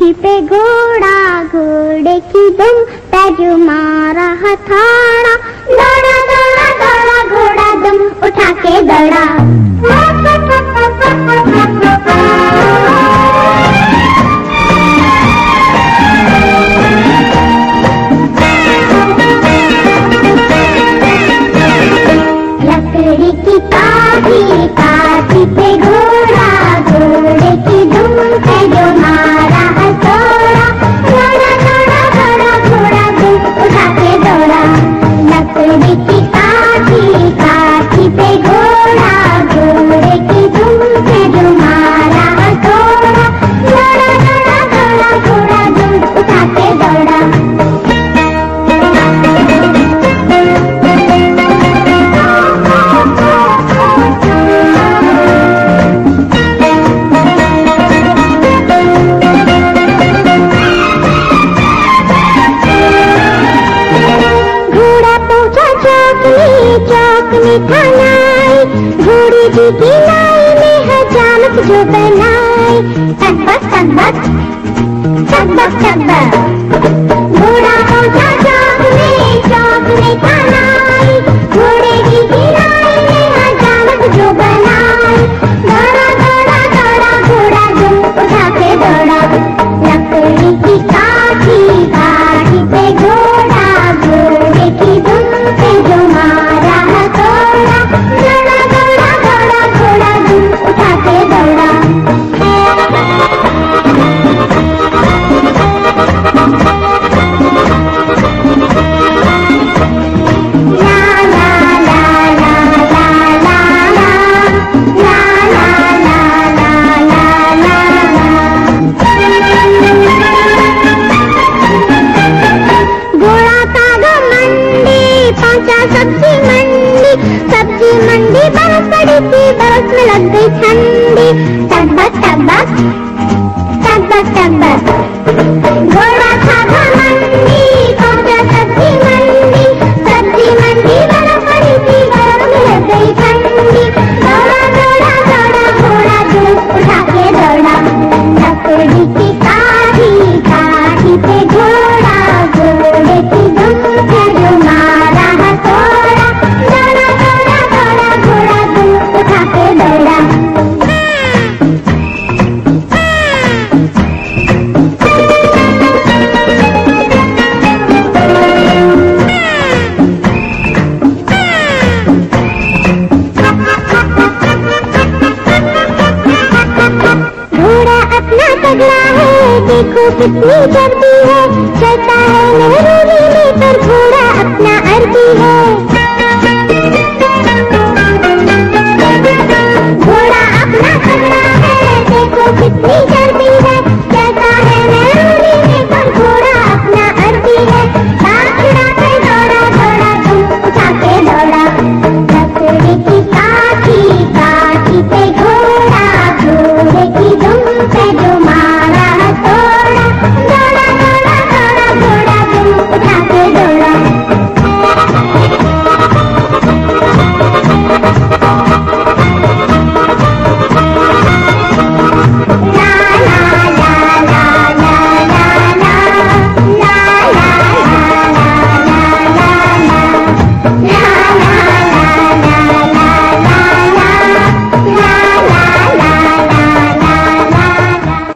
पीठी पे घोड़ा घोड़े की दुम पैजू मारा हथाड़ा। की भलाई घोड़ी जी की लाई में हजामत जो बनाई। तकबक तकबक तकबक तकबक देखो कितनी डरती है। चलता है मेरे पर घोड़ा अपना अर्जी है।